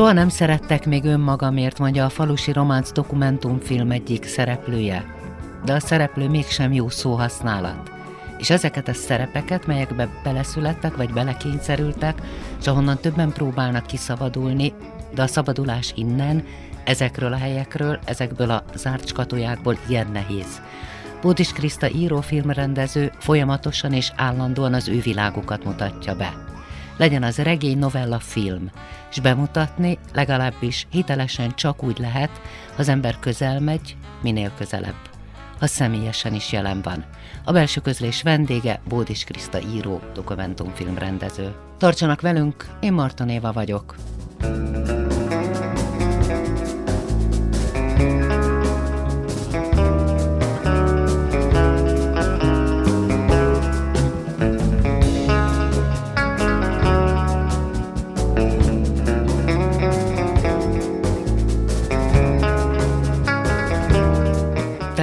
Soha nem szerettek még önmagamért, mondja a falusi románc dokumentumfilm egyik szereplője. De a szereplő mégsem jó szóhasználat. És ezeket a szerepeket, melyekbe beleszülettek vagy belekényszerültek, és ahonnan többen próbálnak kiszabadulni, de a szabadulás innen, ezekről a helyekről, ezekből a zárt skatujákból ilyen nehéz. Bódis Kriszta író filmrendező folyamatosan és állandóan az ő világukat mutatja be legyen az regény, novella, film, és bemutatni legalábbis hitelesen csak úgy lehet, ha az ember közel megy, minél közelebb, ha személyesen is jelen van. A belső közlés vendége Bódis Kriszta író, dokumentumfilm rendező. Tartsanak velünk, én Marton Éva vagyok. thank you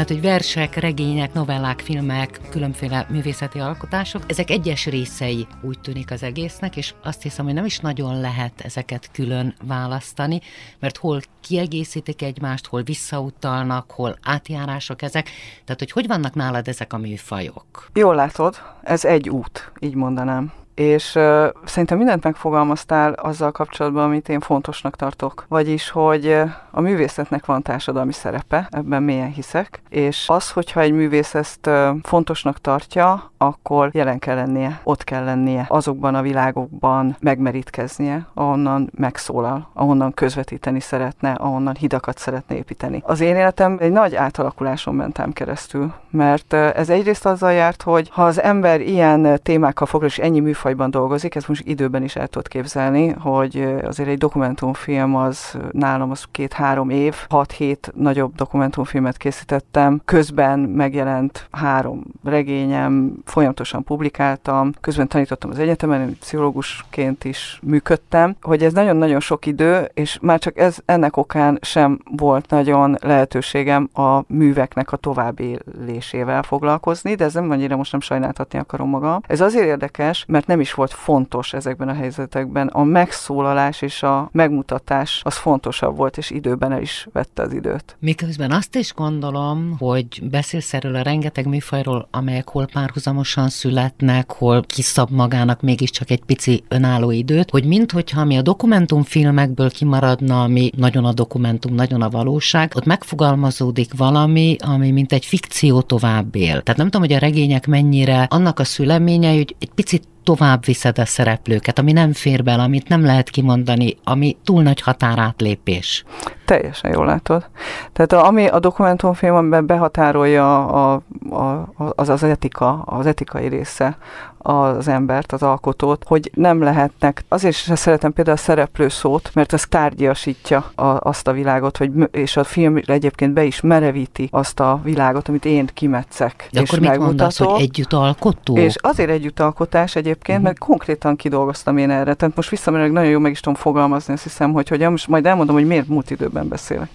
Tehát, hogy versek, regények, novellák, filmek, különféle művészeti alkotások, ezek egyes részei úgy tűnik az egésznek, és azt hiszem, hogy nem is nagyon lehet ezeket külön választani, mert hol kiegészítik egymást, hol visszautalnak, hol átjárások ezek. Tehát, hogy hogy vannak nálad ezek a műfajok? Jól látod, ez egy út, így mondanám és uh, szerintem mindent megfogalmaztál azzal kapcsolatban, amit én fontosnak tartok. Vagyis, hogy uh, a művészetnek van társadalmi szerepe, ebben mélyen hiszek, és az, hogyha egy művész ezt uh, fontosnak tartja, akkor jelen kell lennie, ott kell lennie, azokban a világokban megmerítkeznie, ahonnan megszólal, ahonnan közvetíteni szeretne, ahonnan hidakat szeretne építeni. Az én életem egy nagy átalakuláson mentem keresztül, mert ez egyrészt azzal járt, hogy ha az ember ilyen témákkal foglalkozik, és ennyi műfaj műfajban dolgozik, ezt most időben is el tudod képzelni, hogy azért egy dokumentumfilm az nálam az két-három év, hat-hét nagyobb dokumentumfilmet készítettem, közben megjelent három regényem, folyamatosan publikáltam, közben tanítottam az egyetemen, pszichológusként is működtem, hogy ez nagyon-nagyon sok idő, és már csak ez ennek okán sem volt nagyon lehetőségem a műveknek a további élésével foglalkozni, de ez nem annyira most nem sajnáltatni akarom magam. Ez azért érdekes, mert nem nem is volt fontos ezekben a helyzetekben. A megszólalás és a megmutatás az fontosabb volt, és időben el is vette az időt. Miközben azt is gondolom, hogy beszélsz erről a rengeteg műfajról, amelyek hol párhuzamosan születnek, hol kiszab magának mégiscsak egy pici önálló időt, hogy minthogyha mi a dokumentumfilmekből kimaradna, ami nagyon a dokumentum, nagyon a valóság, ott megfogalmazódik valami, ami mint egy fikció tovább él. Tehát nem tudom, hogy a regények mennyire annak a szüleménye, hogy egy picit tovább viszed a szereplőket, ami nem fér bele, amit nem lehet kimondani, ami túl nagy határátlépés. Teljesen jól látod. Tehát a, ami a dokumentumfilmben behatárolja a, a, az az etika, az etikai része az embert, az alkotót, hogy nem lehetnek, azért is szeretem például a szereplő szót, mert az tárgyasítja a, azt a világot, hogy, és a film egyébként be is merevíti azt a világot, amit én kimetszek. De és akkor mit mondasz, hogy együtt alkotó? És azért együtt alkotás egyébként, uh-huh. mert konkrétan kidolgoztam én erre. Tehát most visszamenőleg nagyon jó meg is tudom fogalmazni, azt hiszem, hogy, hogy most majd elmondom, hogy miért múlt időben beszélek.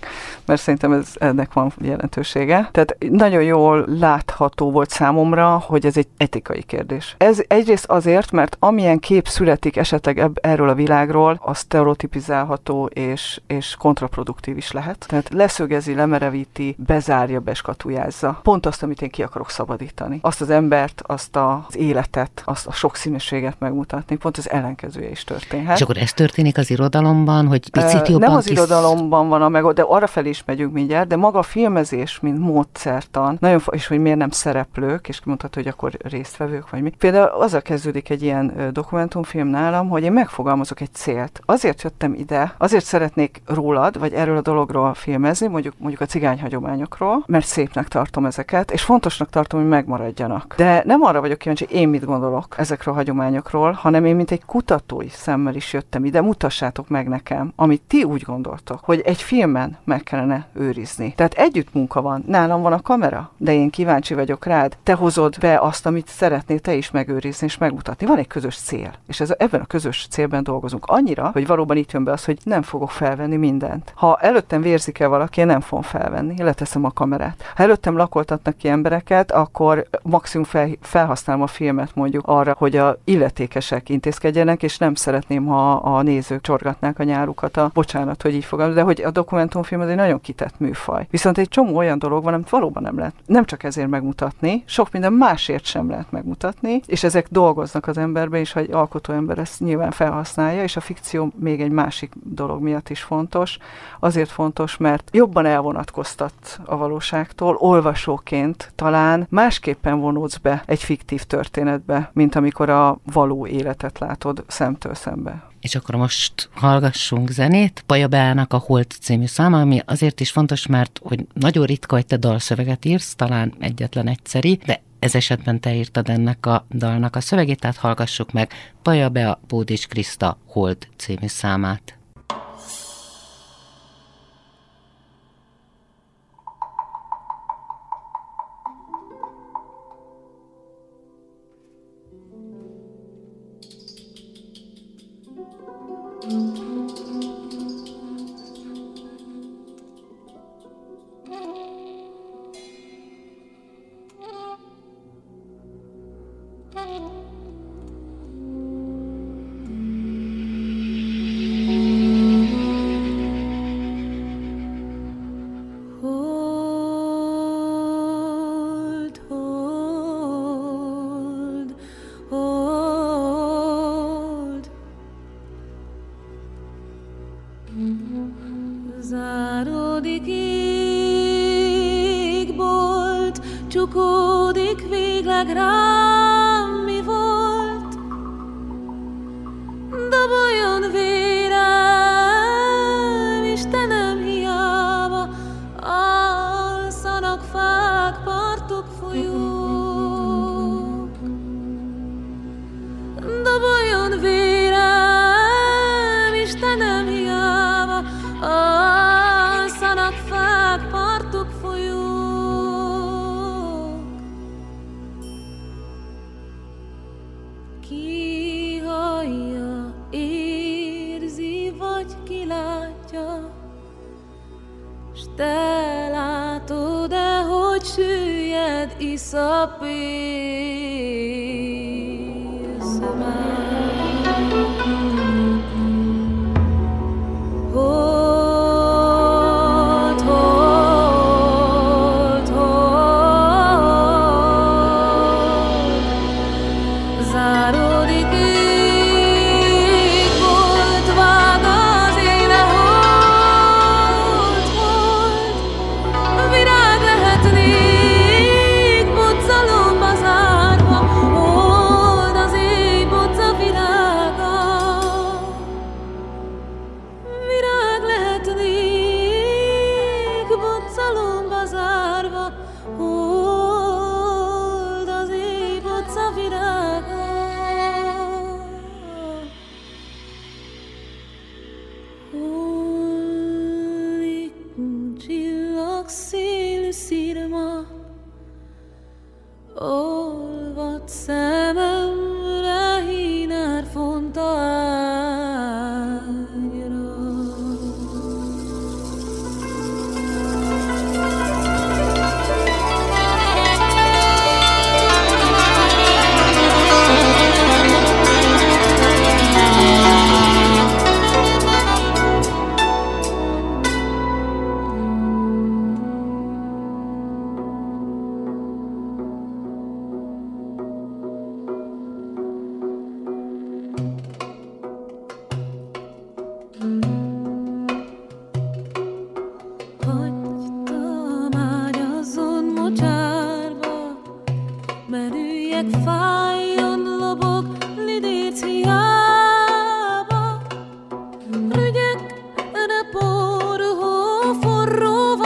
Mert szerintem ez, ennek van jelentősége. Tehát nagyon jól látható volt számomra, hogy ez egy etikai kérdés. Ez egyrészt azért, mert amilyen kép születik esetleg ebb, erről a világról, az stereotipizálható és, és kontraproduktív is lehet. Tehát leszögezi, lemerevíti, bezárja, beskatujázza. Pont azt, amit én ki akarok szabadítani. Azt az embert, azt az életet, azt a sokszínűséget megmutatni. Pont az ellenkezője is történhet. És akkor ez történik az irodalomban, hogy picit jobban Nem az kis... irodalomban van a meg, de arra felé is megyünk mindjárt, de maga a filmezés, mint módszertan, nagyon és hogy miért nem szereplők, és kimondható, hogy akkor résztvevők vagy mi. Például ugye az kezdődik egy ilyen dokumentumfilm nálam, hogy én megfogalmazok egy célt. Azért jöttem ide, azért szeretnék rólad, vagy erről a dologról filmezni, mondjuk, mondjuk a cigány hagyományokról, mert szépnek tartom ezeket, és fontosnak tartom, hogy megmaradjanak. De nem arra vagyok kíváncsi, én mit gondolok ezekről a hagyományokról, hanem én, mint egy kutatói szemmel is jöttem ide, mutassátok meg nekem, amit ti úgy gondoltok, hogy egy filmen meg kellene őrizni. Tehát együtt munka van. Nálam van a kamera, de én kíváncsi vagyok rád. Te hozod be azt, amit szeretnél te is megőrizni és megmutatni. Van egy közös cél, és ez, ebben a közös célben dolgozunk. Annyira, hogy valóban itt jön be az, hogy nem fogok felvenni mindent. Ha előttem vérzik el valaki, én nem fogom felvenni, leteszem a kamerát. Ha előttem lakoltatnak ki embereket, akkor maximum fel, felhasználom a filmet mondjuk arra, hogy a illetékesek intézkedjenek, és nem szeretném, ha a nézők csorgatnák a nyárukat a bocsánat, hogy így fogom, de hogy a dokumentumfilm az egy nagyon kitett műfaj. Viszont egy csomó olyan dolog van, amit valóban nem lehet. Nem csak ezért megmutatni, sok minden másért sem lehet megmutatni, és ezek dolgoznak az emberben, és ha egy alkotó ember ezt nyilván felhasználja, és a fikció még egy másik dolog miatt is fontos. Azért fontos, mert jobban elvonatkoztat a valóságtól, olvasóként talán másképpen vonódsz be egy fiktív történetbe, mint amikor a való életet látod szemtől szembe. És akkor most hallgassunk zenét. Paja Beának a Holt című száma, ami azért is fontos, mert hogy nagyon ritka, hogy te dalszöveget írsz, talán egyetlen egyszeri, de ez esetben te írtad ennek a dalnak a szövegét, tehát hallgassuk meg Paja Bea Bódics Kriszta Hold című számát. Sarı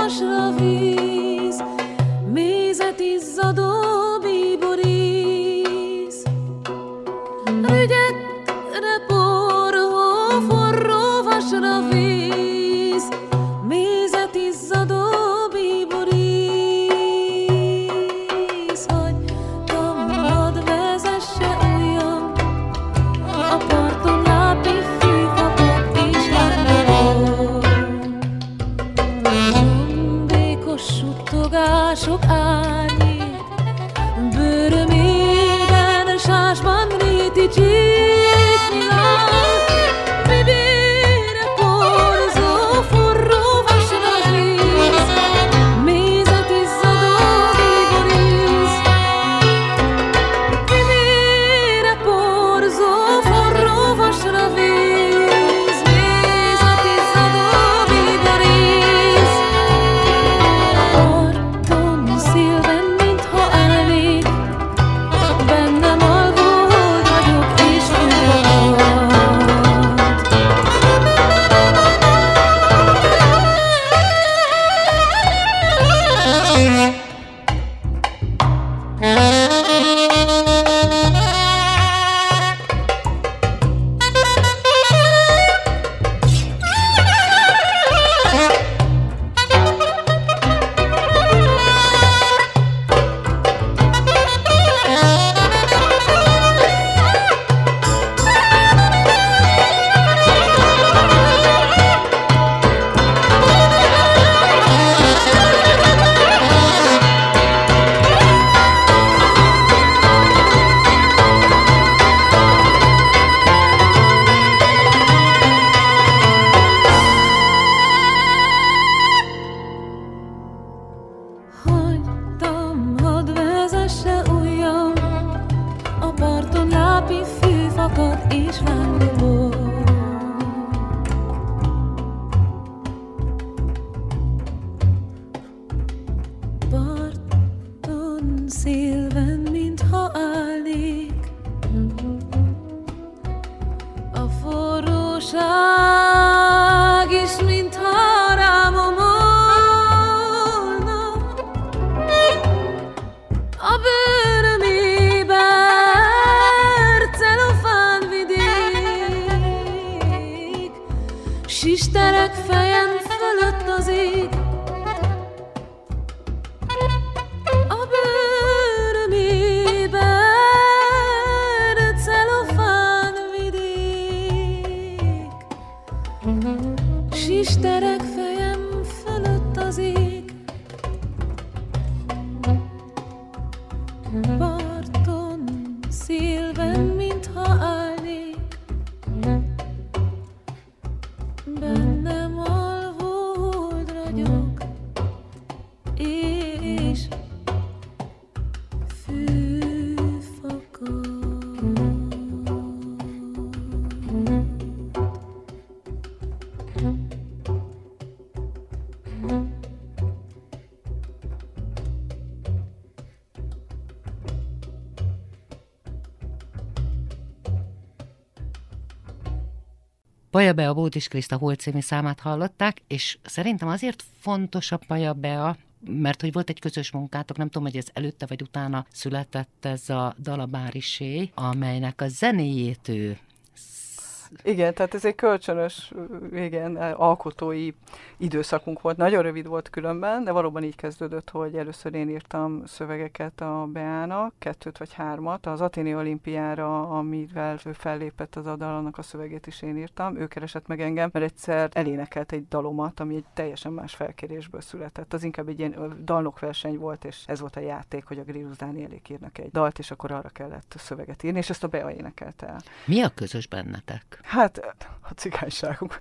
Magas a víz, mézet izzadó Paja Bea Bódis Kriszta Holt számát hallották, és szerintem azért fontos a Paja Bea, mert hogy volt egy közös munkátok, nem tudom, hogy ez előtte vagy utána született ez a Dalabárisé, amelynek a zenéjét ő igen, tehát ez egy kölcsönös, igen, alkotói időszakunk volt. Nagyon rövid volt különben, de valóban így kezdődött, hogy először én írtam szövegeket a Beának, kettőt vagy hármat. Az Aténi olimpiára, amivel ő fellépett az adalannak a szövegét is én írtam. Ő keresett meg engem, mert egyszer elénekelt egy dalomat, ami egy teljesen más felkérésből született. Az inkább egy ilyen dalnokverseny volt, és ez volt a játék, hogy a Grillus Dánielék írnak egy dalt, és akkor arra kellett szöveget írni, és ezt a Bea énekelte el. Mi a közös bennetek? Hát, a cigányságunk.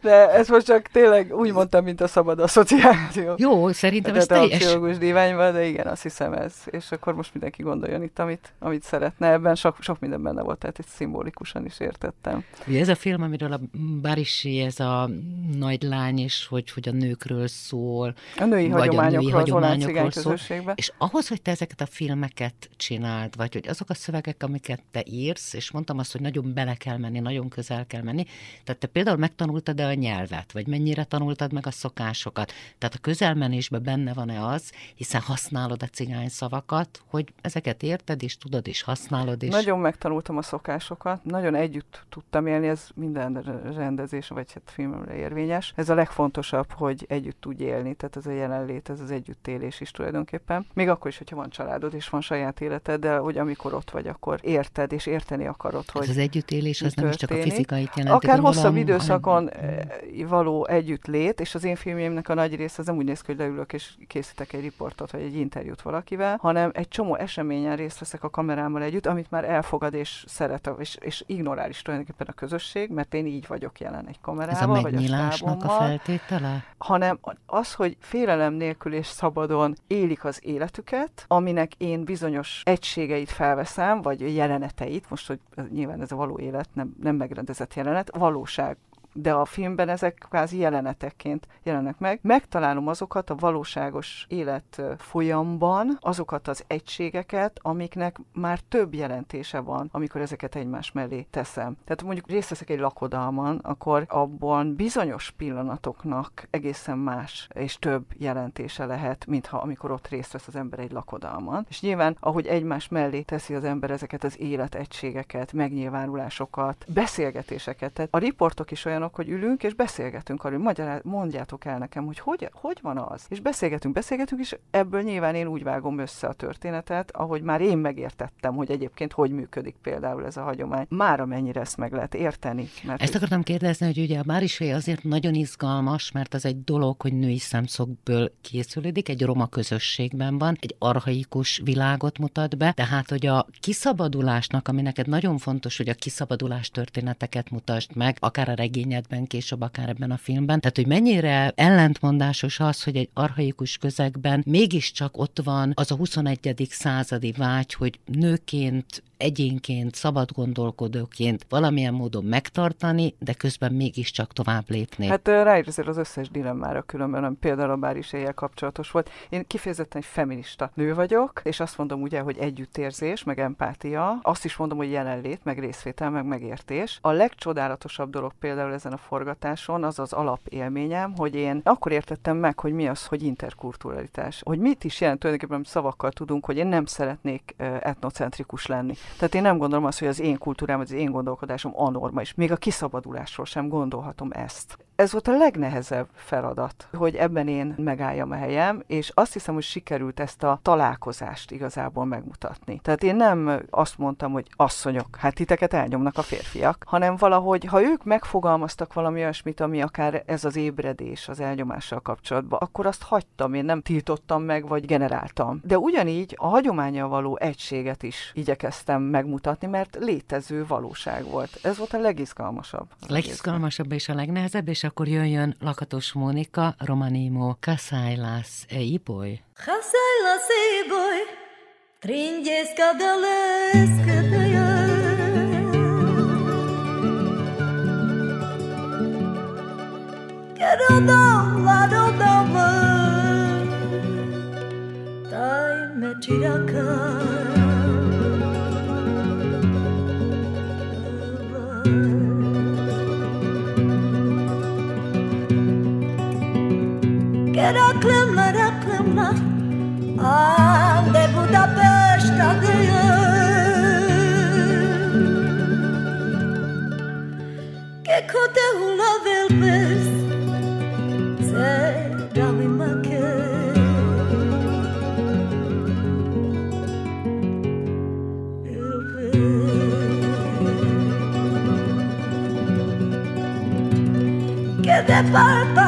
De ez most csak tényleg úgy mondtam, mint a szabad asszociáció. Jó, szerintem ez teljes. A díványban, de igen, azt hiszem ez. És akkor most mindenki gondoljon itt, amit, amit szeretne. Ebben sok, sok minden benne volt, tehát itt szimbolikusan is értettem. Ugye ez a film, amiről a Barisi, ez a nagy lány, és hogy, hogy a nőkről szól. A női hagyományokról, a női hagyományokról szól. És ahhoz, hogy te ezeket a filmeket csináld, vagy hogy azok a szövegek, amiket te írsz, és mondtam azt, hogy nagyon bele kell menni, nagyon közel kell menni. Tehát te például megtanultad tanultad-e a nyelvet, vagy mennyire tanultad meg a szokásokat. Tehát a közelmenésben benne van-e az, hiszen használod a cigány szavakat, hogy ezeket érted, és tudod, és használod. És... Nagyon megtanultam a szokásokat, nagyon együtt tudtam élni, ez minden rendezés, vagy hát filmemre érvényes. Ez a legfontosabb, hogy együtt tudj élni, tehát ez a jelenlét, ez az együttélés is tulajdonképpen. Még akkor is, hogyha van családod és van saját életed, de hogy amikor ott vagy, akkor érted és érteni akarod, hogy Ez az együttélés az nem is csak a fizikait jelenti. Akár hosszabb időszakon hanem... való együttlét, és az én filmjeimnek a nagy része az nem úgy néz ki, hogy leülök és készítek egy riportot vagy egy interjút valakivel, hanem egy csomó eseményen részt veszek a kamerámmal együtt, amit már elfogad és szeret, és, és ignorál is tulajdonképpen a közösség, mert én így vagyok jelen egy kamerával, Ez a vagy a, a feltétele? Hanem az, hogy félelem nélkül és szabadon élik az életüket, aminek én bizonyos egységeit felveszem, vagy jeleneteit, most, hogy nyilván ez a való élet, nem, nem megrendezett jelenet, valóság de a filmben ezek kvázi jelenetekként jelennek meg. Megtalálom azokat a valóságos élet folyamban, azokat az egységeket, amiknek már több jelentése van, amikor ezeket egymás mellé teszem. Tehát mondjuk részt veszek egy lakodalman, akkor abban bizonyos pillanatoknak egészen más és több jelentése lehet, mintha amikor ott részt vesz az ember egy lakodalman. És nyilván, ahogy egymás mellé teszi az ember ezeket az életegységeket, megnyilvánulásokat, beszélgetéseket. Tehát a riportok is olyanok, olyanok, hogy ülünk és beszélgetünk arról, magyaráz, mondjátok el nekem, hogy, hogy hogy van az. És beszélgetünk, beszélgetünk, és ebből nyilván én úgy vágom össze a történetet, ahogy már én megértettem, hogy egyébként hogy működik például ez a hagyomány. Már amennyire ezt meg lehet érteni. Mert ezt akartam kérdezni, hogy ugye a Márisvé azért nagyon izgalmas, mert az egy dolog, hogy női szemszögből készülődik, egy roma közösségben van, egy arhaikus világot mutat be, tehát hogy a kiszabadulásnak, ami neked nagyon fontos, hogy a kiszabadulás történeteket mutasd meg, akár a regény regényedben, később akár ebben a filmben. Tehát, hogy mennyire ellentmondásos az, hogy egy arhaikus közegben mégiscsak ott van az a 21. századi vágy, hogy nőként egyénként, szabad gondolkodóként valamilyen módon megtartani, de közben mégiscsak tovább lépni. Hát ráérzel az összes dilemmára különben, például a báris éjjel kapcsolatos volt. Én kifejezetten egy feminista nő vagyok, és azt mondom ugye, hogy együttérzés, meg empátia, azt is mondom, hogy jelenlét, meg részvétel, meg megértés. A legcsodálatosabb dolog például ezen a forgatáson az az alapélményem, hogy én akkor értettem meg, hogy mi az, hogy interkulturalitás. Hogy mit is jelent tulajdonképpen szavakkal tudunk, hogy én nem szeretnék etnocentrikus lenni. Tehát én nem gondolom azt, hogy az én kultúrám, az én gondolkodásom anormális. Még a kiszabadulásról sem gondolhatom ezt ez volt a legnehezebb feladat, hogy ebben én megálljam a helyem, és azt hiszem, hogy sikerült ezt a találkozást igazából megmutatni. Tehát én nem azt mondtam, hogy asszonyok, hát titeket elnyomnak a férfiak, hanem valahogy, ha ők megfogalmaztak valami olyasmit, ami akár ez az ébredés az elnyomással kapcsolatban, akkor azt hagytam, én nem tiltottam meg, vagy generáltam. De ugyanígy a hagyományjal való egységet is igyekeztem megmutatni, mert létező valóság volt. Ez volt a legizgalmasabb. Legizgalmasabb és a legnehezebb, és akkor jöjjön Lakatos Mónika, Romanimo, Kasailas e Iboy. Kasailas e Iboy, tringyész kadalesz kötőjön. Kerodom, ladom, dom, Taj me čiraka. gelir aklımlar aklımlar Aa, de bu da peştadayım Que kote hula velbes Se davi make Que de falta.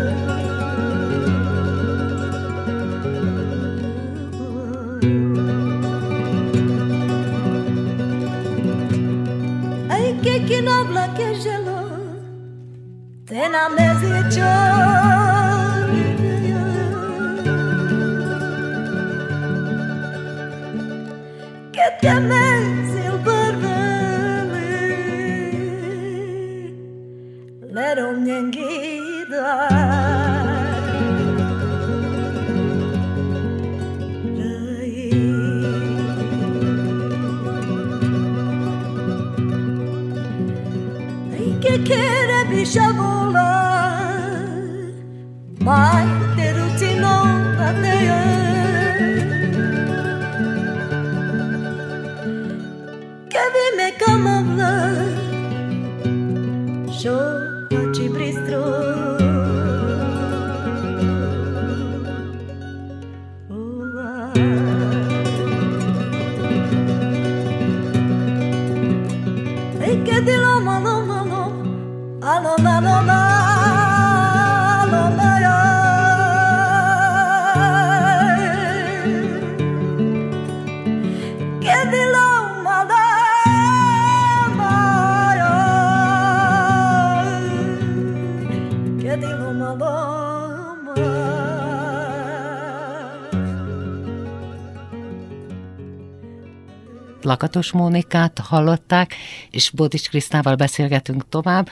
te namnezi Che te Lakatos Mónikát hallották, és Bódics Krisztával beszélgetünk tovább.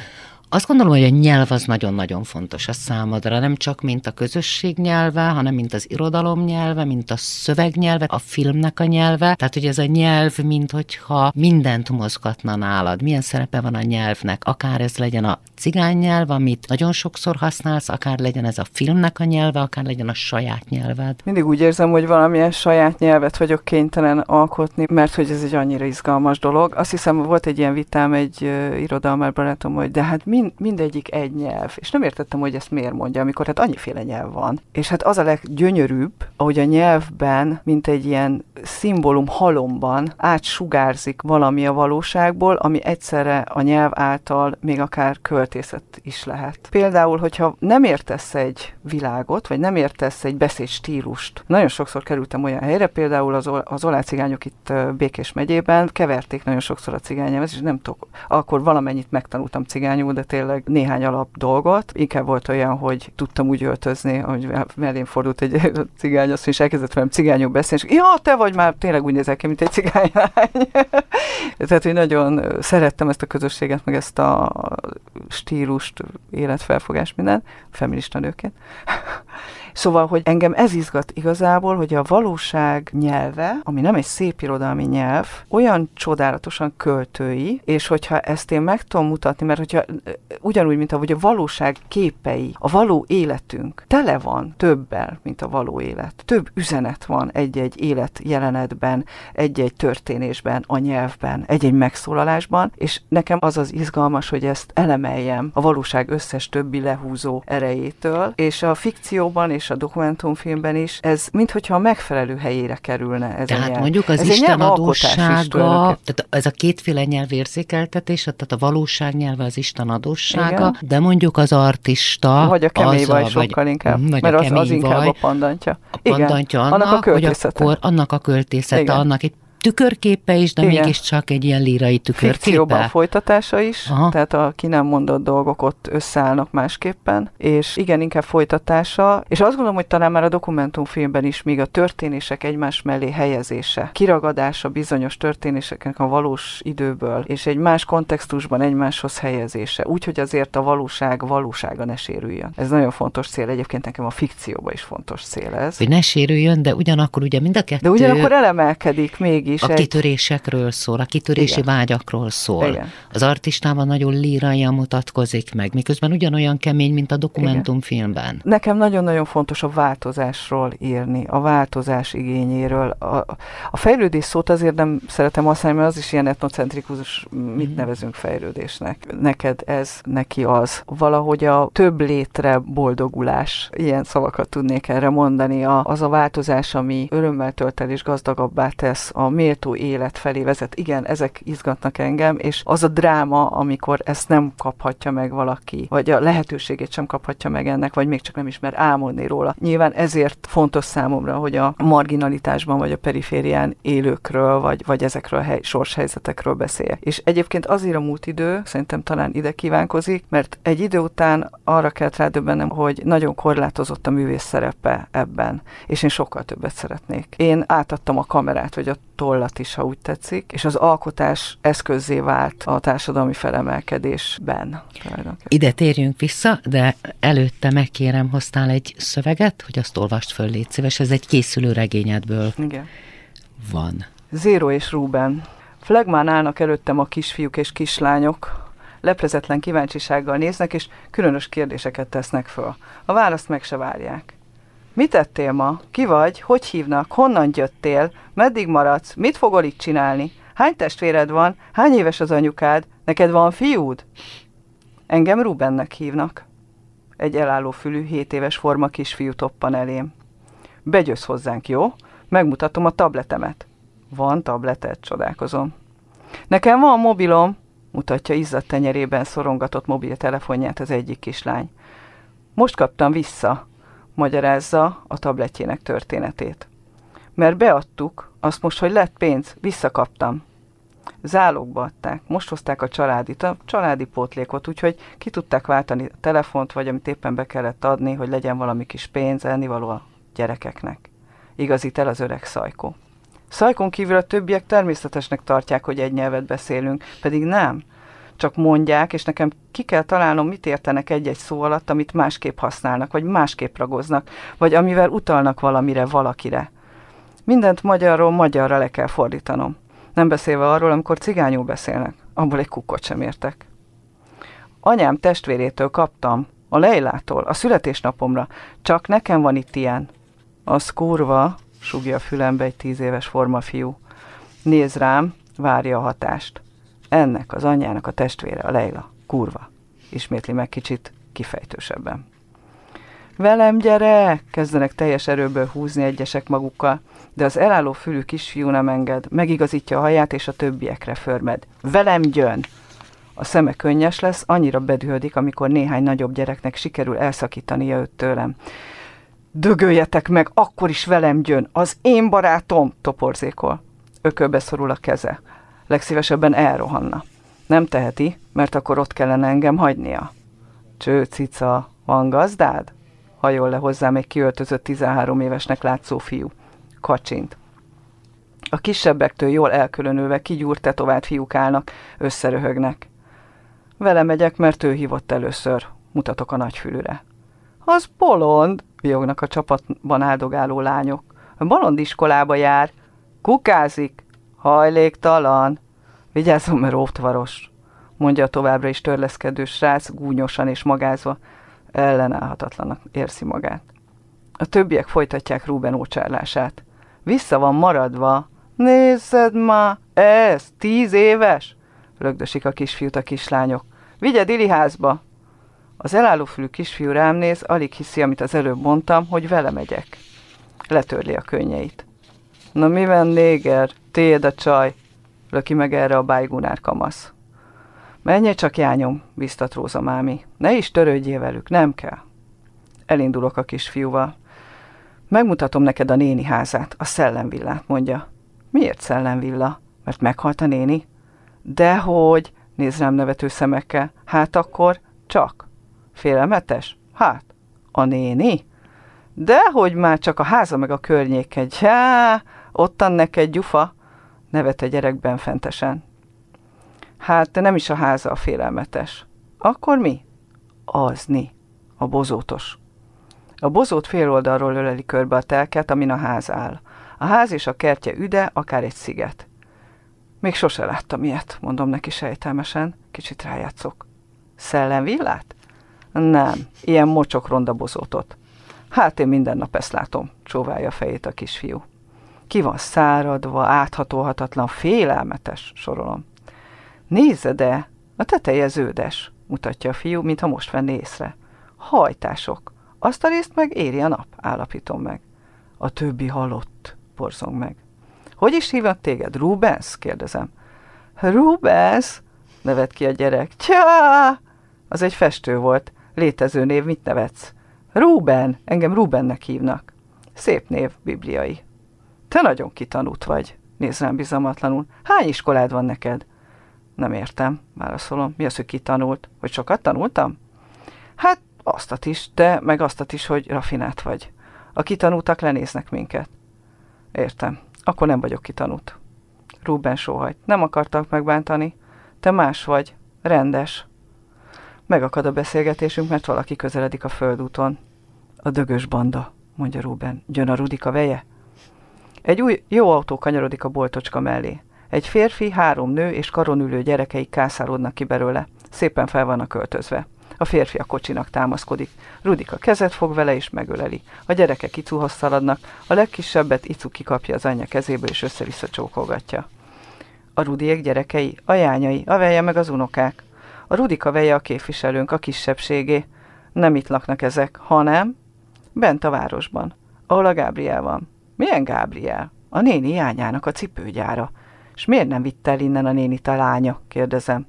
Azt gondolom, hogy a nyelv az nagyon-nagyon fontos a számodra, nem csak mint a közösség nyelve, hanem mint az irodalom nyelve, mint a szövegnyelve, a filmnek a nyelve. Tehát, hogy ez a nyelv, mint hogyha mindent mozgatna nálad. Milyen szerepe van a nyelvnek? Akár ez legyen a cigány nyelv, amit nagyon sokszor használsz, akár legyen ez a filmnek a nyelve, akár legyen a saját nyelved. Mindig úgy érzem, hogy valamilyen saját nyelvet vagyok kénytelen alkotni, mert hogy ez egy annyira izgalmas dolog. Azt hiszem, volt egy ilyen vitám egy uh, irodalmár barátom, hogy de hát mind, mindegyik egy nyelv. És nem értettem, hogy ezt miért mondja, amikor hát annyiféle nyelv van. És hát az a leggyönyörűbb, ahogy a nyelvben, mint egy ilyen szimbólum halomban átsugárzik valami a valóságból, ami egyszerre a nyelv által még akár költészet is lehet. Például, hogyha nem értesz egy világot, vagy nem értesz egy beszédstílust. Nagyon sokszor kerültem olyan helyre, például az, az olá cigányok itt Békés megyében keverték nagyon sokszor a cigánynyelvet, és nem tudok, akkor valamennyit megtanultam cigányul, de tényleg néhány alap dolgot. Inkább volt olyan, hogy tudtam úgy öltözni, hogy mellém fordult egy cigány, azt és elkezdett velem cigányok beszélni, és ja, te vagy már tényleg úgy nézel ki, mint egy cigánylány. Tehát, hogy nagyon szerettem ezt a közösséget, meg ezt a stílust, életfelfogást, minden, feminista nőket. Szóval, hogy engem ez izgat igazából, hogy a valóság nyelve, ami nem egy szép irodalmi nyelv, olyan csodálatosan költői, és hogyha ezt én meg tudom mutatni, mert hogyha ugyanúgy, mint ahogy a valóság képei, a való életünk tele van többel, mint a való élet. Több üzenet van egy-egy élet jelenetben, egy-egy történésben, a nyelvben, egy-egy megszólalásban, és nekem az az izgalmas, hogy ezt elemeljem a valóság összes többi lehúzó erejétől, és a fikcióban és a dokumentumfilmben is, ez minthogyha a megfelelő helyére kerülne ez Tehát a nyelv. mondjuk az ez Isten adóssága, tehát ez a kétféle nyelv érzékeltetés, tehát a valóság nyelve az Isten adóssága, Igen. de mondjuk az artista... Vagy a kemény vagy sokkal inkább, vagy mert az, az inkább a pandantja. A pandantja Igen, annak, annak a hogy akkor annak a költészete, Igen. annak egy tükörképe is, de Igen. mégiscsak egy ilyen lírai tükörképe. Fikcióban folytatása is, Aha. tehát a ki nem mondott dolgok ott összeállnak másképpen, és igen, inkább folytatása, és azt gondolom, hogy talán már a dokumentumfilmben is még a történések egymás mellé helyezése, kiragadása bizonyos történéseknek a valós időből, és egy más kontextusban egymáshoz helyezése, úgyhogy azért a valóság valósága ne sérüljön. Ez nagyon fontos cél, egyébként nekem a fikcióban is fontos cél ez. Hogy ne sérüljön, de ugyanakkor ugye mind a kettő... De ugyanakkor elemelkedik még is. A egy... kitörésekről szól, a kitörési Igen. vágyakról szól. Igen. Az artistában nagyon líraja mutatkozik meg, miközben ugyanolyan kemény, mint a dokumentumfilmben. Nekem nagyon-nagyon fontos a változásról írni, a változás igényéről. A, a fejlődés szót azért nem szeretem használni, mert az is ilyen etnocentrikus, mit mm. nevezünk fejlődésnek. Neked ez, neki az. Valahogy a több létre boldogulás, ilyen szavakat tudnék erre mondani, a, az a változás, ami örömmel tölt el és gazdagabbá tesz, a méltó élet felé vezet. Igen, ezek izgatnak engem, és az a dráma, amikor ezt nem kaphatja meg valaki, vagy a lehetőségét sem kaphatja meg ennek, vagy még csak nem ismer álmodni róla. Nyilván ezért fontos számomra, hogy a marginalitásban vagy a periférián élőkről, vagy, vagy ezekről a hely, sorshelyzetekről beszéljek. És egyébként azért a múlt idő, szerintem talán ide kívánkozik, mert egy idő után arra kellett rádöbbennem, hogy nagyon korlátozott a művész szerepe ebben, és én sokkal többet szeretnék. Én átadtam a kamerát, vagy a tollat is, ha úgy tetszik, és az alkotás eszközé vált a társadalmi felemelkedésben. Ide térjünk vissza, de előtte megkérem, hoztál egy szöveget, hogy azt olvast föl, légy szíves, ez egy készülő regényedből Igen. van. Zéro és Ruben. Flegmán állnak előttem a kisfiúk és kislányok, leplezetlen kíváncsisággal néznek, és különös kérdéseket tesznek föl. A választ meg se várják. Mit tettél ma? Ki vagy? Hogy hívnak? Honnan jöttél? Meddig maradsz? Mit fogol itt csinálni? Hány testvéred van? Hány éves az anyukád? Neked van fiúd? Engem Rubennek hívnak. Egy elálló fülű, 7 éves forma kisfiú toppan elém. Begyőz hozzánk, jó? Megmutatom a tabletemet. Van tabletet, csodálkozom. Nekem van mobilom, mutatja izzadt tenyerében szorongatott mobiltelefonját az egyik kislány. Most kaptam vissza, magyarázza a tabletjének történetét. Mert beadtuk, azt most, hogy lett pénz, visszakaptam. Zálogba adták, most hozták a családit, a családi pótlékot, úgyhogy ki tudták váltani a telefont, vagy amit éppen be kellett adni, hogy legyen valami kis pénz, ennivaló a gyerekeknek. Igazít el az öreg szajkó. Szajkon kívül a többiek természetesnek tartják, hogy egy nyelvet beszélünk, pedig nem. Csak mondják, és nekem ki kell találnom, mit értenek egy-egy szó alatt, amit másképp használnak, vagy másképp ragoznak, vagy amivel utalnak valamire, valakire. Mindent magyarról magyarra le kell fordítanom. Nem beszélve arról, amikor cigányul beszélnek. Abból egy kukkot sem értek. Anyám testvérétől kaptam, a Leilától, a születésnapomra. Csak nekem van itt ilyen. Az kurva, sugja a fülembe egy tíz éves forma fiú. Néz rám, várja a hatást. Ennek az anyjának a testvére, a Leila. Kurva. Ismétli meg kicsit kifejtősebben. Velem gyere! Kezdenek teljes erőből húzni egyesek magukkal, de az elálló fülű kisfiú nem enged, megigazítja a haját és a többiekre förmed. Velem gyön! A szeme könnyes lesz, annyira bedühödik, amikor néhány nagyobb gyereknek sikerül elszakítania őt tőlem. Dögöljetek meg, akkor is velem gyön, az én barátom, toporzékol. Ökölbe szorul a keze. Legszívesebben elrohanna. Nem teheti, mert akkor ott kellene engem hagynia. Cső, cica, van gazdád? Hajol le hozzám egy kiöltözött 13 évesnek látszó fiú. Kacsint. A kisebbektől jól elkülönülve kigyúrt tetovált fiúk állnak, összeröhögnek. Vele megyek, mert ő hívott először, mutatok a nagyfülűre. Az bolond, viognak a csapatban áldogáló lányok. A bolond iskolába jár, kukázik, hajléktalan. Vigyázzon, mert ótvaros, mondja a továbbra is törleszkedő srác, gúnyosan és magázva, ellenállhatatlanak érzi magát. A többiek folytatják Ruben ócsárlását. Vissza van maradva. Nézzed ma, ez, tíz éves? Lögdösik a kisfiút a kislányok. Vigye Dili házba! Az elállófülű kisfiú rám néz, alig hiszi, amit az előbb mondtam, hogy vele megyek. Letörli a könnyeit. Na mi van, néger? Téd a csaj! Löki meg erre a bájgunár kamasz. Menj csak, jányom, biztat Róza mámi. Ne is törődjél velük, nem kell. Elindulok a kisfiúval. Megmutatom neked a néni házát, a szellemvillát, mondja. Miért szellemvilla? Mert meghalt a néni? Dehogy, néz rám nevető szemekkel. Hát akkor csak. Félelmetes? Hát, a néni? Dehogy már csak a háza meg a környék egy. Ottan neked gyufa, nevet a gyerekben fentesen. Hát, nem is a háza a félelmetes. Akkor mi? Az ni, a bozótos. A bozót fél oldalról öleli körbe a telket, amin a ház áll. A ház és a kertje üde, akár egy sziget. Még sose láttam ilyet, mondom neki sejtelmesen, kicsit rájátszok. Szellemvillát? Nem, ilyen mocsok ronda bozótot. Hát én minden nap ezt látom, csóválja fejét a kisfiú. Ki van száradva, áthatóhatatlan, félelmetes, sorolom. Nézze de, a teteje zöldes, mutatja a fiú, mintha most venné észre. Hajtások. Azt a részt meg éri a nap, állapítom meg. A többi halott, borzong meg. Hogy is hívnak téged? Rubens? kérdezem. Rubens? nevet ki a gyerek. Tja! Az egy festő volt. Létező név, mit nevetsz? Ruben, engem Rubennek hívnak. Szép név, bibliai. Te nagyon kitanult vagy, néz rám bizalmatlanul. Hány iskolád van neked? Nem értem, válaszolom. Mi az, hogy kitanult? Hogy sokat tanultam? Hát Aztat is, de meg aztat is, hogy rafinát vagy. A kitanultak lenéznek minket. Értem. Akkor nem vagyok kitanult. Ruben sóhajt. Nem akartak megbántani. Te más vagy. Rendes. Megakad a beszélgetésünk, mert valaki közeledik a földúton. A dögös banda, mondja Ruben. Gyön a Rudika veje? Egy új, jó autó kanyarodik a boltocska mellé. Egy férfi, három nő és karonülő gyerekei kászárodnak ki belőle. Szépen fel vannak költözve. A férfi a kocsinak támaszkodik. Rudika kezet fog vele és megöleli. A gyerekek Icuhoz szaladnak, a legkisebbet Icu kikapja az anyja kezéből és össze-vissza csókolgatja. A Rudiek gyerekei, a jányai, a veje meg az unokák. A Rudika veje a képviselőnk, a kisebbségé. Nem itt laknak ezek, hanem bent a városban, ahol a Gábriel van. Milyen Gábriel? A néni jányának a cipőgyára. És miért nem vitt el innen a néni lánya? kérdezem.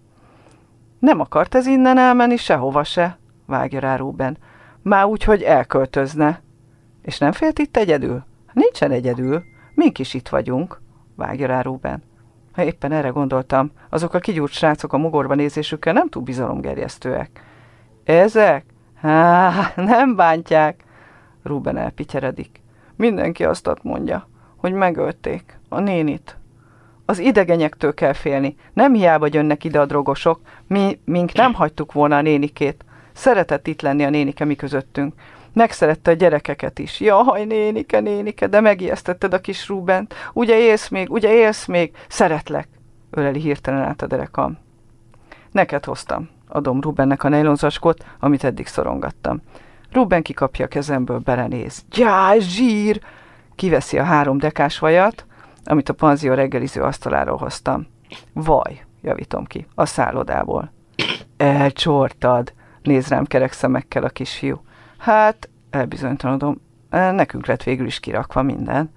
Nem akart ez innen elmenni sehova se, vágja rá Ruben. Már úgy, hogy elköltözne. És nem félt itt egyedül? Nincsen egyedül. Mink is itt vagyunk, vágja rá Ruben. Ha éppen erre gondoltam, azok a kigyúrt srácok a mogorba nézésükkel nem túl bizalomgerjesztőek. Ezek? Há, nem bántják. Ruben elpityeredik. Mindenki azt mondja, hogy megölték a nénit. Az idegenyektől kell félni. Nem hiába jönnek ide a drogosok, mi, mink nem hagytuk volna a nénikét. Szeretett itt lenni a nénike mi közöttünk. Megszerette a gyerekeket is. Jaj, nénike, nénike, de megijesztetted a kis Rubent. Ugye élsz még, ugye élsz még? Szeretlek, öleli hirtelen át a derekam. Neked hoztam. Adom Rubennek a nejlonzaskot, amit eddig szorongattam. Ruben kikapja a kezemből, belenéz. Gyá, zsír! Kiveszi a három dekás vajat, amit a panzió reggeliző asztaláról hoztam. Vaj, javítom ki, a szállodából. Elcsortad, néz rám kerek szemekkel a kisfiú. Hát, elbizonytalanodom, nekünk lett végül is kirakva minden.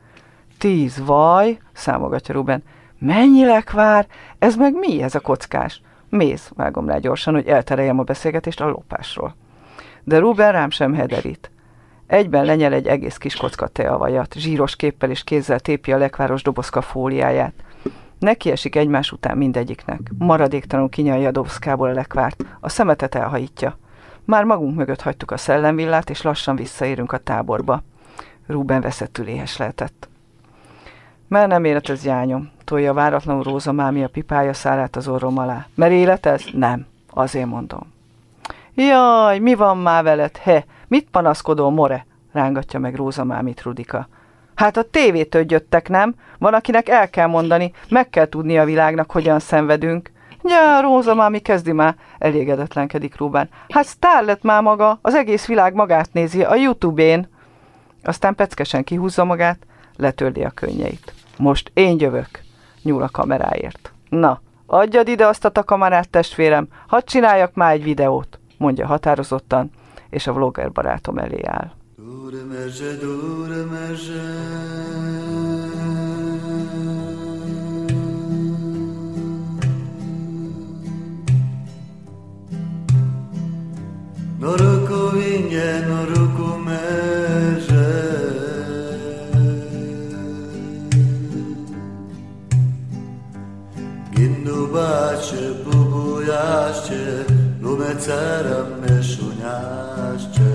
Tíz vaj, számogatja Ruben. Mennyi lekvár? Ez meg mi ez a kockás? Mész, vágom rá gyorsan, hogy eltereljem a beszélgetést a lopásról. De Ruben rám sem hederít. Egyben lenyel egy egész kis kocka teavajat, zsíros képpel és kézzel tépi a lekváros dobozka fóliáját. Neki esik egymás után mindegyiknek. Maradéktalanul kinyalja a dobozkából a lekvárt, a szemetet elhajítja. Már magunk mögött hagytuk a szellemvillát, és lassan visszaérünk a táborba. Ruben veszettül éhes lehetett. Mert nem élet ez jányom, tolja váratlanul Róza mámi a pipája szálát az orrom alá. Mert élet ez? Nem. Azért mondom. Jaj, mi van már veled, he? Mit panaszkodol, more? rángatja meg Róza mámit Rudika. Hát a tévétől jöttek, nem? Van, akinek el kell mondani, meg kell tudni a világnak, hogyan szenvedünk. Ja, Róza mámi kezdi már, elégedetlenkedik Rubán. Hát sztár lett már maga, az egész világ magát nézi a Youtube-én. Aztán peckesen kihúzza magát, letörli a könnyeit. Most én jövök, nyúl a kameráért. Na, adjad ide azt a takamarát, testvérem, hadd csináljak már egy videót, mondja határozottan, és a vlogger barátom elé áll. Bubujašće lume țară meșuneaște.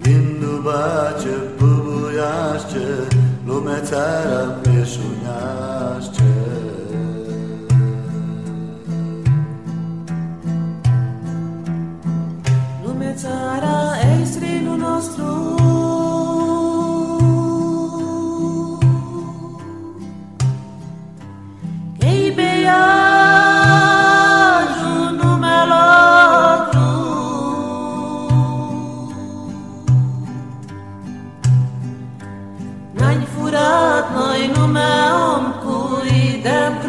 Din dubace bubuiaște, lume țară meșuneaște. Lume țara ei strinul nostru them.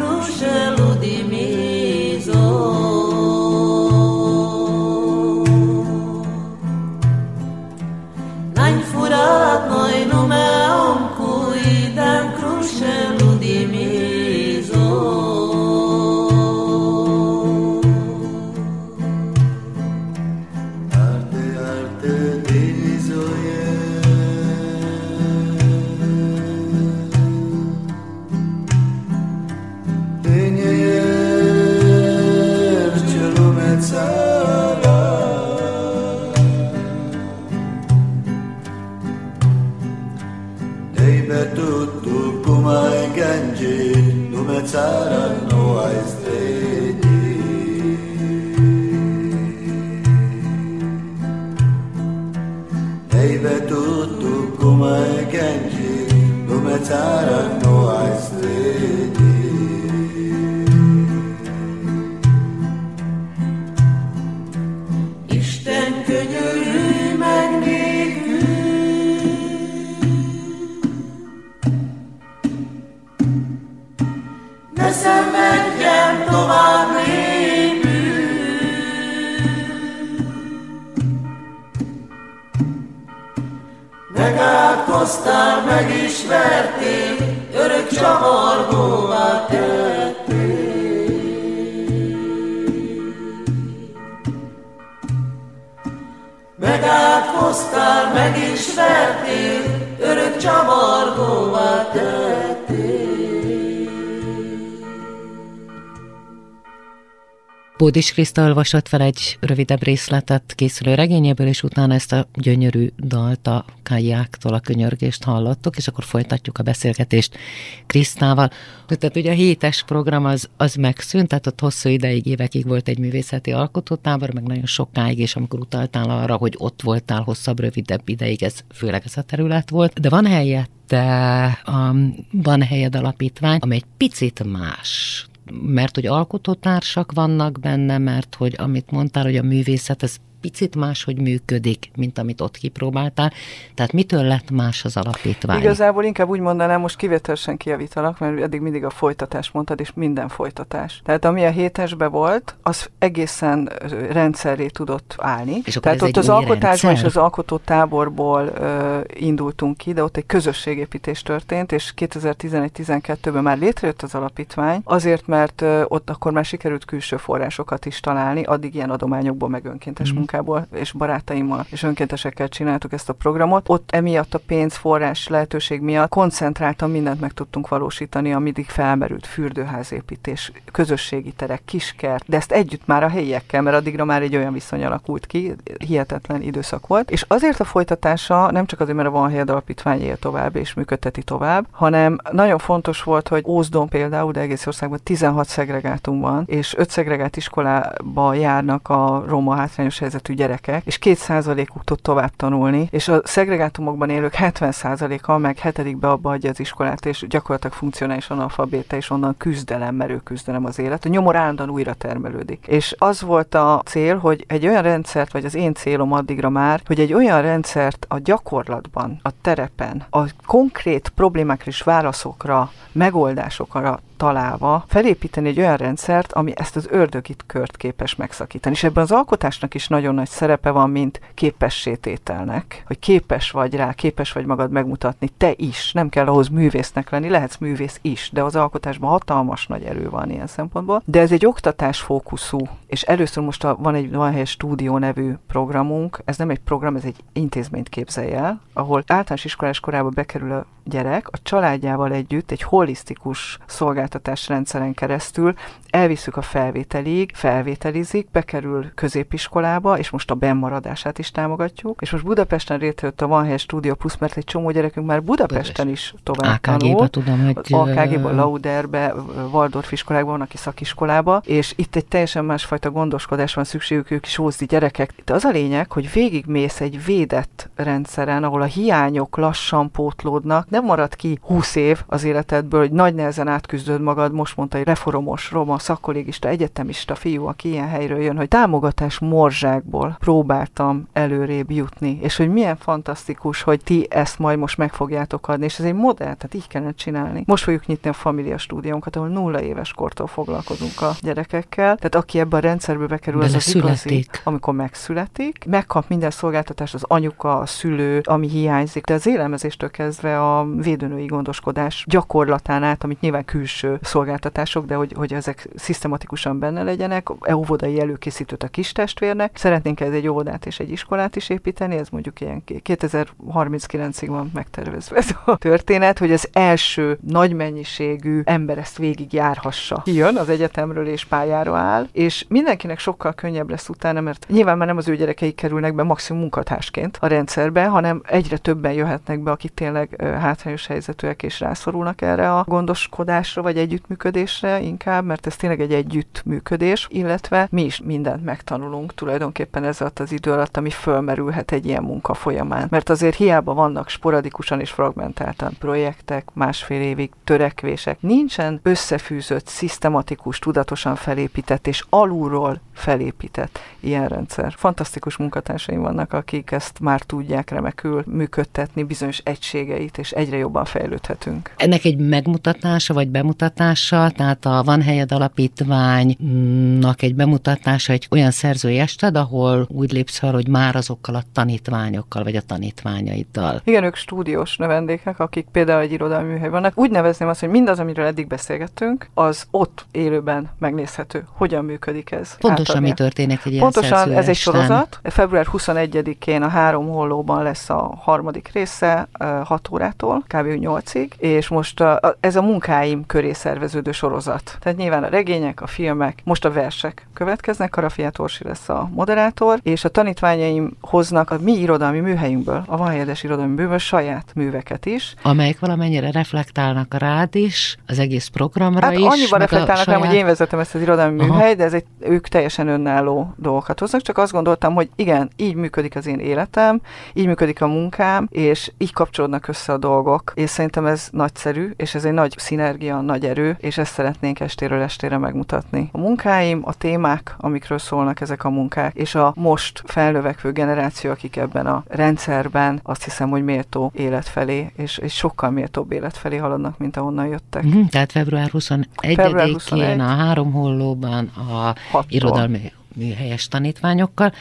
Bódis Kriszta olvasott fel egy rövidebb részletet készülő regényéből, és utána ezt a gyönyörű dalt a kajáktól a könyörgést hallottuk, és akkor folytatjuk a beszélgetést Krisztával. Tehát ugye a hétes program az, az megszűnt, tehát ott hosszú ideig, évekig volt egy művészeti alkotótábor, meg nagyon sokáig, és amikor utaltál arra, hogy ott voltál hosszabb, rövidebb ideig, ez főleg ez a terület volt. De van helyette, a, van helyed alapítvány, ami egy picit más mert hogy alkotótársak vannak benne, mert hogy amit mondtál, hogy a művészet, ez picit máshogy működik, mint amit ott kipróbáltál. Tehát mitől lett más az alapítvány? Igazából inkább úgy mondanám, most kivételesen kijavítalak, mert eddig mindig a folytatás mondtad, és minden folytatás. Tehát ami a hétesbe volt, az egészen rendszerré tudott állni. És Tehát ott az alkotásban rendszer? és az alkotótáborból uh, indultunk ki, de ott egy közösségépítés történt, és 2011-12-ben már létrejött az alapítvány, azért, mert uh, ott akkor már sikerült külső forrásokat is találni, addig ilyen adományokból meg önkéntes mm munkából és barátaimmal és önkéntesekkel csináltuk ezt a programot. Ott emiatt a pénzforrás lehetőség miatt koncentráltan mindent meg tudtunk valósítani, amíg felmerült fürdőházépítés, közösségi terek, kiskert, de ezt együtt már a helyiekkel, mert addigra már egy olyan viszony alakult ki, hihetetlen időszak volt. És azért a folytatása nem csak azért, mert a Van Helyed Alapítvány él tovább és működteti tovább, hanem nagyon fontos volt, hogy Ózdon például, de egész országban 16 szegregátum van, és 5 szegregált iskolába járnak a roma hátrányos helyzetű helyzetű gyerekek, és két százalékuk tud tovább tanulni, és a szegregátumokban élők 70 százaléka meg hetedikbe abba adja az iskolát, és gyakorlatilag funkcionális analfabéta, és onnan küzdelem, merő küzdelem az élet. A nyomor állandóan újra termelődik. És az volt a cél, hogy egy olyan rendszert, vagy az én célom addigra már, hogy egy olyan rendszert a gyakorlatban, a terepen, a konkrét problémákra és válaszokra, megoldásokra találva felépíteni egy olyan rendszert, ami ezt az ördögit kört képes megszakítani. És ebben az alkotásnak is nagyon nagy szerepe van, mint képessétételnek, hogy képes vagy rá, képes vagy magad megmutatni, te is, nem kell ahhoz művésznek lenni, lehetsz művész is, de az alkotásban hatalmas nagy erő van ilyen szempontból. De ez egy oktatás fókuszú, és először most a, van egy van helyes stúdió nevű programunk, ez nem egy program, ez egy intézményt képzelj el, ahol általános iskolás korában bekerül a gyerek a családjával együtt egy holisztikus szolgáltatás rendszeren keresztül elviszük a felvételig, felvételizik, bekerül középiskolába, és most a bennmaradását is támogatjuk. És most Budapesten létrejött a Van Hely Studio Plus, mert egy csomó gyerekünk már Budapesten is tovább tanul. tudom, hogy... AKG-ba, Lauderbe, Waldorf iskolákban, van, aki szakiskolába, és itt egy teljesen másfajta gondoskodás van szükségük, ők is ózdi gyerekek. De az a lényeg, hogy végigmész egy védett rendszeren, ahol a hiányok lassan pótlódnak, nem marad ki 20 év az életedből, hogy nagy nehezen átküzdöd magad, most mondta egy reformos, roma, szakkolégista, egyetemista fiú, aki ilyen helyről jön, hogy támogatás morzsákból próbáltam előrébb jutni, és hogy milyen fantasztikus, hogy ti ezt majd most meg fogjátok adni, és ez egy modell, tehát így kellene csinálni. Most fogjuk nyitni a familia stúdiónkat, ahol nulla éves kortól foglalkozunk a gyerekekkel, tehát aki ebbe a rendszerbe bekerül, az az igazi, amikor megszületik, megkap minden szolgáltatást, az anyuka, a szülő, ami hiányzik, de az élelmezéstől kezdve a védőnői gondoskodás gyakorlatán át, amit nyilván külső szolgáltatások, de hogy, hogy ezek szisztematikusan benne legyenek, óvodai előkészítőt a kis testvérnek. Szeretnénk ez egy óvodát és egy iskolát is építeni, ez mondjuk ilyen 2039-ig van megtervezve ez a történet, hogy az első nagy mennyiségű ember ezt végig járhassa. Jön az egyetemről és pályára áll, és mindenkinek sokkal könnyebb lesz utána, mert nyilván már nem az ő gyerekeik kerülnek be maximum munkatársként a rendszerbe, hanem egyre többen jöhetnek be, akik tényleg hátrányos helyzetűek és rászorulnak erre a gondoskodásra, vagy együttműködésre inkább, mert ez tényleg egy együttműködés, illetve mi is mindent megtanulunk tulajdonképpen ez alatt az idő alatt, ami fölmerülhet egy ilyen munka folyamán. Mert azért hiába vannak sporadikusan és fragmentáltan projektek, másfél évig törekvések, nincsen összefűzött, szisztematikus, tudatosan felépített és alulról felépített ilyen rendszer. Fantasztikus munkatársaim vannak, akik ezt már tudják remekül működtetni, bizonyos egységeit, és egyre jobban fejlődhetünk. Ennek egy megmutatása vagy bemutatása, tehát a Van Helyed Alapítványnak egy bemutatása egy olyan szerzői ested, ahol úgy lépsz fel, hogy már azokkal a tanítványokkal, vagy a tanítványaiddal. Igen, ők stúdiós növendékek, akik például egy irodalmi műhely vannak. Úgy nevezném azt, hogy mindaz, amiről eddig beszélgettünk, az ott élőben megnézhető, hogyan működik ez. Pontosan mi történik egy ilyen Pontosan ez egy sorozat. Február 21-én a három hollóban lesz a harmadik része, 6 órától, kb. 8-ig, és most ez a munkáim köré szerveződő sorozat. Tehát nyilván a regények, a filmek, most a versek következnek, Karafiát Orsi lesz a moderátor, és a tanítványaim hoznak a mi irodalmi műhelyünkből, a Vanhelyedes irodalmi műből saját műveket is. Amelyek valamennyire reflektálnak rád is, az egész programra hát is. annyiban reflektálnak saját... rám, hogy én vezetem ezt az irodalmi Aha. műhely, de ez egy, ők teljesen önálló dolgokat hoznak, csak azt gondoltam, hogy igen, így működik az én életem, így működik a munkám, és így kapcsolódnak össze a dolgok, és szerintem ez nagyszerű, és ez egy nagy szinergia, nagy erő, és ezt szeretnénk estéről estére megmutatni. A munkáim, a témák, amikről szólnak ezek a munkák, és a most felnövekvő generáció, akik ebben a rendszerben azt hiszem, hogy méltó élet felé, és, és sokkal méltóbb élet felé haladnak, mint ahonnan jöttek. Mm, tehát február 21-én a három hollóban a irodalmi műhelyes tanítványokkal,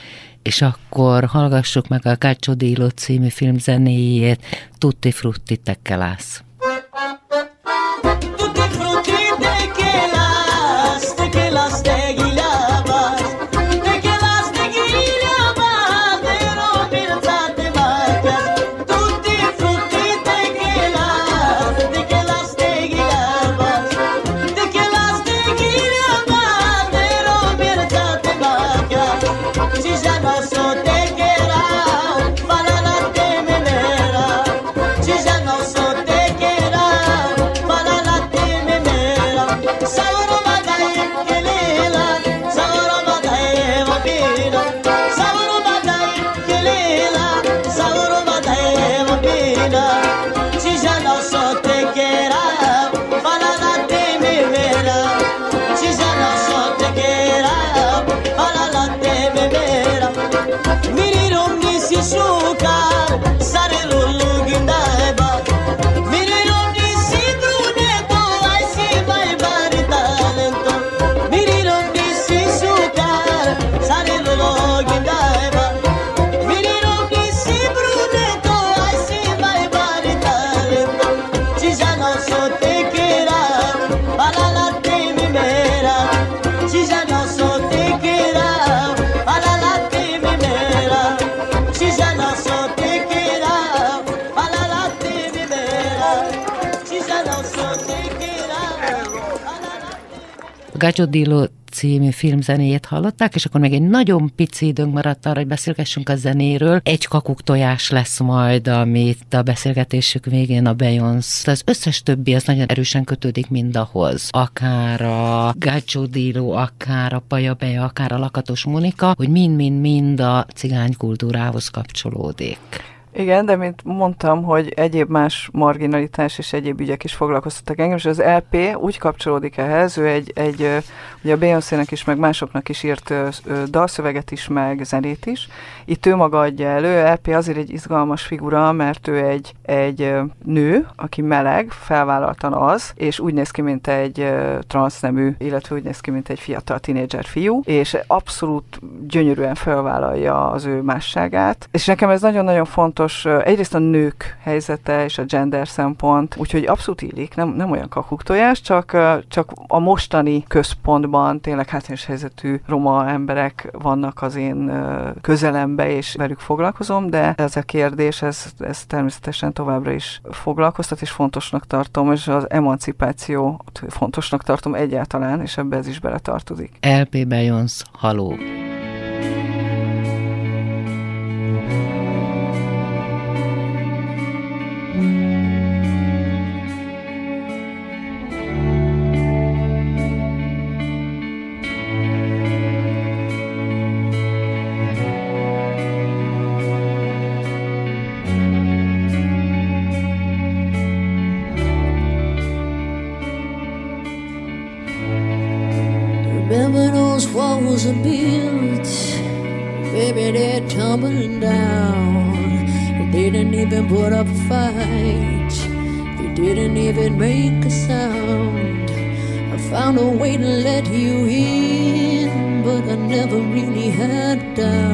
és akkor hallgassuk meg a Gácsó Díló című film Tutti Frutti suka Gagiodillo című filmzenéjét hallották, és akkor még egy nagyon pici időnk maradt arra, hogy beszélgessünk a zenéről. Egy kakuk tojás lesz majd, amit a beszélgetésük végén a Beyoncé. Az összes többi az nagyon erősen kötődik mindahhoz. Akár a Gagiodillo, akár a Paja Beja, akár a Lakatos Monika, hogy mind-mind-mind a cigány kultúrához kapcsolódik. Igen, de mint mondtam, hogy egyéb más marginalitás és egyéb ügyek is foglalkoztattak engem, és az LP úgy kapcsolódik ehhez, ő egy, egy ugye a beyoncé is, meg másoknak is írt dalszöveget is, meg zenét is. Itt ő maga adja elő, LP azért egy izgalmas figura, mert ő egy, egy nő, aki meleg, felvállaltan az, és úgy néz ki, mint egy transznemű, illetve úgy néz ki, mint egy fiatal tinédzser fiú, és abszolút gyönyörűen felvállalja az ő másságát. És nekem ez nagyon-nagyon fontos, fontos egyrészt a nők helyzete és a gender szempont, úgyhogy abszolút illik, nem, nem olyan kakuktojás, csak, csak a mostani központban tényleg hátrányos helyzetű roma emberek vannak az én közelembe, és velük foglalkozom, de ez a kérdés, ez, ez természetesen továbbra is foglalkoztat, és fontosnak tartom, és az emancipációt fontosnak tartom egyáltalán, és ebbe ez is beletartozik. LP Beyoncé, haló! put up a fight. You didn't even make a sound. I found a way to let you in, but I never really had a doubt.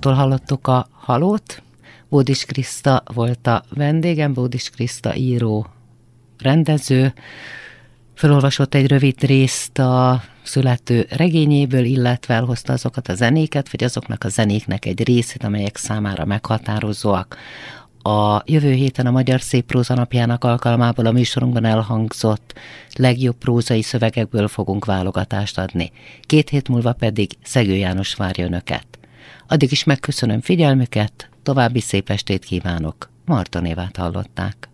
Bejonztól hallottuk a halót. Bódis Kriszta volt a vendégem, Bódis Kriszta író, rendező. Felolvasott egy rövid részt a születő regényéből, illetve elhozta azokat a zenéket, vagy azoknak a zenéknek egy részét, amelyek számára meghatározóak. A jövő héten a Magyar Szép Próza napjának alkalmából a műsorunkban elhangzott legjobb prózai szövegekből fogunk válogatást adni. Két hét múlva pedig Szegő János várja önöket. Addig is megköszönöm figyelmüket, további szép estét kívánok. Marta névát hallották.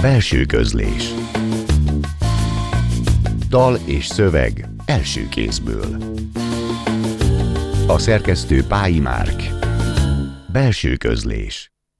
Belső közlés Dal és szöveg első kézből A szerkesztő Pályi Márk Belső közlés